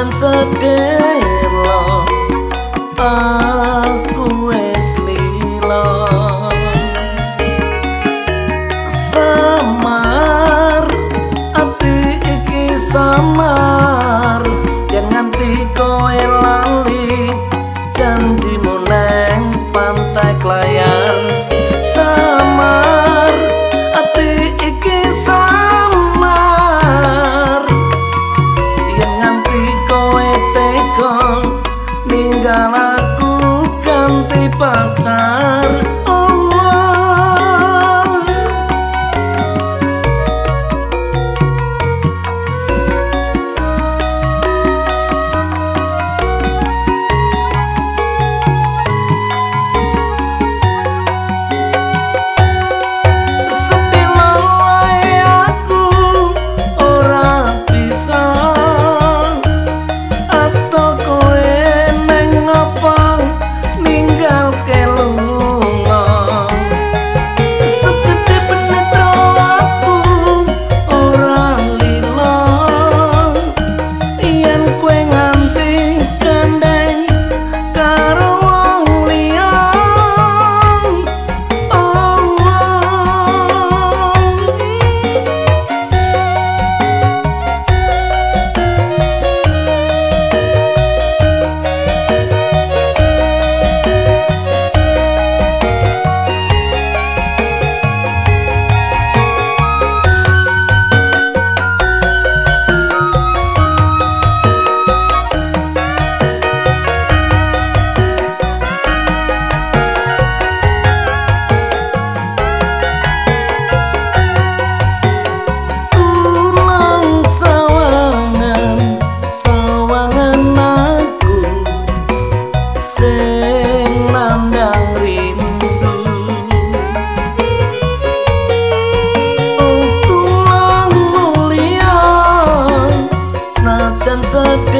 and Sunday ninggal